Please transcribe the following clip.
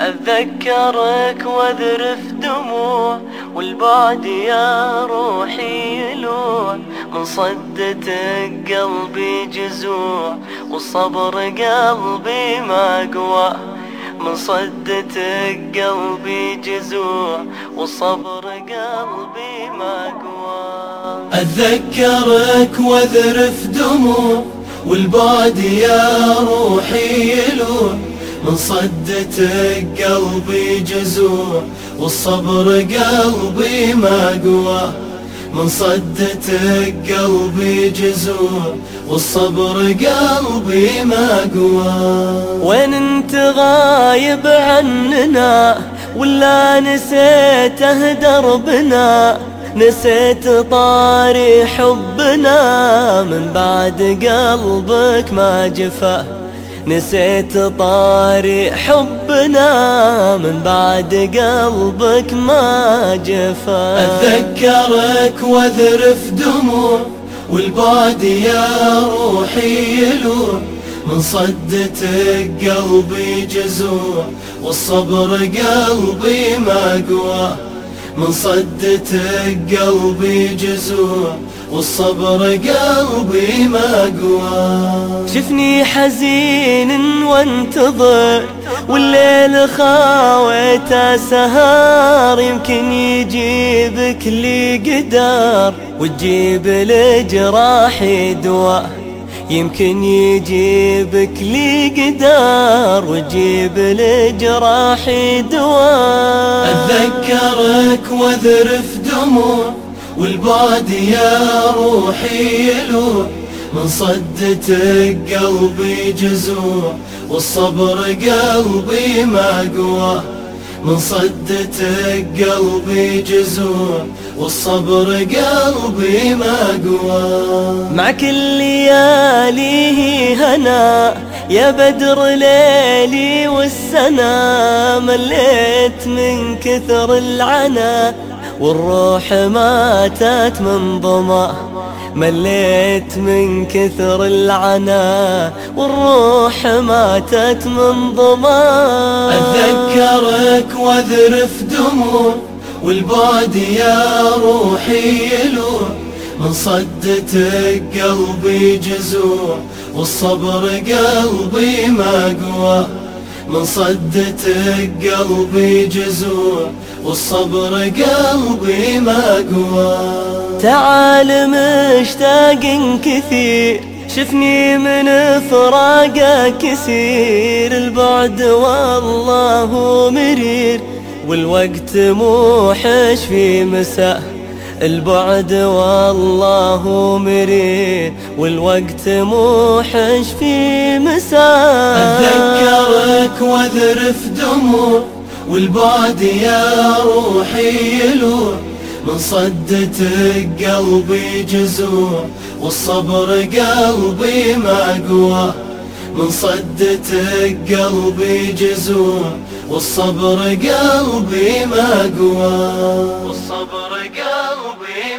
أتذكرك وأذرف دموع والبعد يا روحي يلوع من صدتك قلبي جزوع والصبر قلبي ما قوى من صدتك قلبي جزوع والصبر قلبي ما قوى أتذكرك وأذرف دموع والبعد يا روحي يلوع من صدتك قلبي جزوع والصبر قلبي ما قوى من صدتك قلبي جزوع والصبر قلبي ما قوى وين انت غايب عننا ولا نسيته دربنا نسيت طاري حبنا من بعد قلبك ما جفا. نسيت طاري حبنا من بعد قلبك ما جفا. أتذكرك وأذرف دموع والبعد يا روحي يلوع. من صدتك قلبي جزوع والصبر قلبي ما قوى من صدتك قلبي جزوع والصبر قلبي ما قوى شفني حزين وانتظر والليل خاويته سهر يمكن يجيبك لي قدر وتجيب لجراحي دواء يمكن يجيبك لي قدر وتجيب لجراحي دواء أتذكرك وأذرف دموع والبعد يا روحي يلوع. من صدتك قلبي جزوع والصبر قلبي ما قوى من صدتك قلبي جزوع والصبر قلبي ما قوى مع كل لياليه هنا يا بدر ليلي والسنا مليت من كثر العنا والروح ماتت من ظما. مليت من كثر العنا والروح ماتت من ظما. أتذكرك وأذرف دموع والبعد يا روحي يلوع. من صدتك قلبي جزوع والصبر قلبي ما قوى من صدتك قلبي جزوع والصبر قلبي ما قوى تعال مشتاق كثير شفني من فراقك كثير البعد والله مرير والوقت موحش في مساء. البعد والله مرير والوقت موحش في مساء. واذرف دموع والبعد يا روحي يلوع. من صدتك قلبي جزوع والصبر قلبي ما قوى من صدتك قلبي جزوع والصبر قلبي ما قوى والصبر قلبي